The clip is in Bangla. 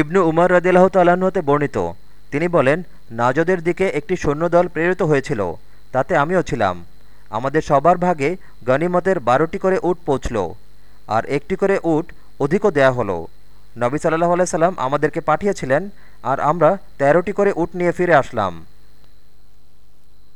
ইবনু উমর রদিল্লাহ তাল্লাহতে বর্ণিত। তিনি বলেন, নাজদের দিকে একটি সৈন্যদল প্রেরিত হয়েছিল, তাতে আমিও ছিলাম। আমাদের সবার ভাগে গনিমতের বারোটি করে উট পৌঁছল, আর একটি করে উট অধিকও দেয়া হলো। নবী সাল্লাহ আলাইসাল্লাম আমাদেরকে পাঠিয়েছিলেন, আর আমরা তেরোটি করে উট নিয়ে ফিরে আসলাম।